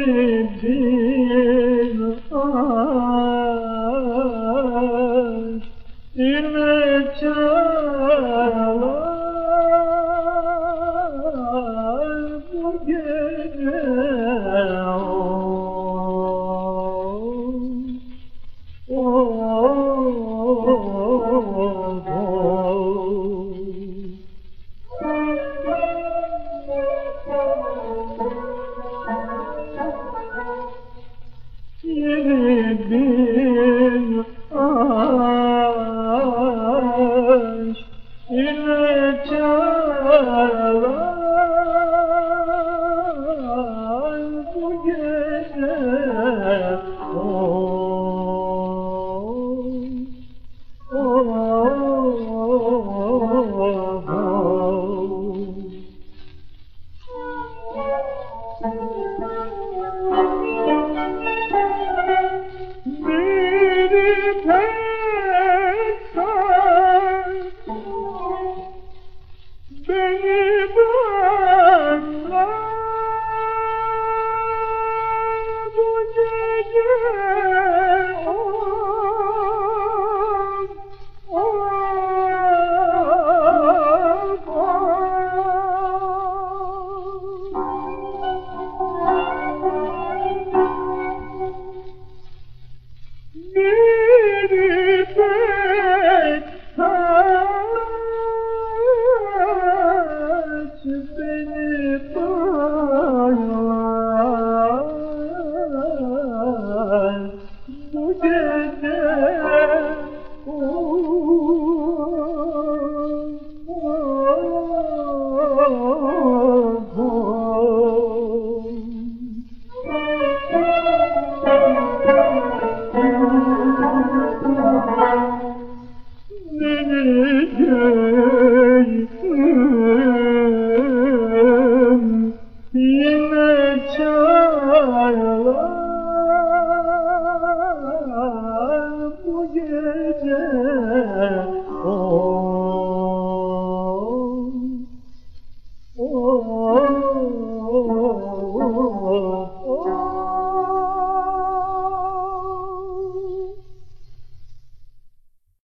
Jesus. 嗯嗯嗯嗯嗯嗯嗯嗯嗯嗯嗯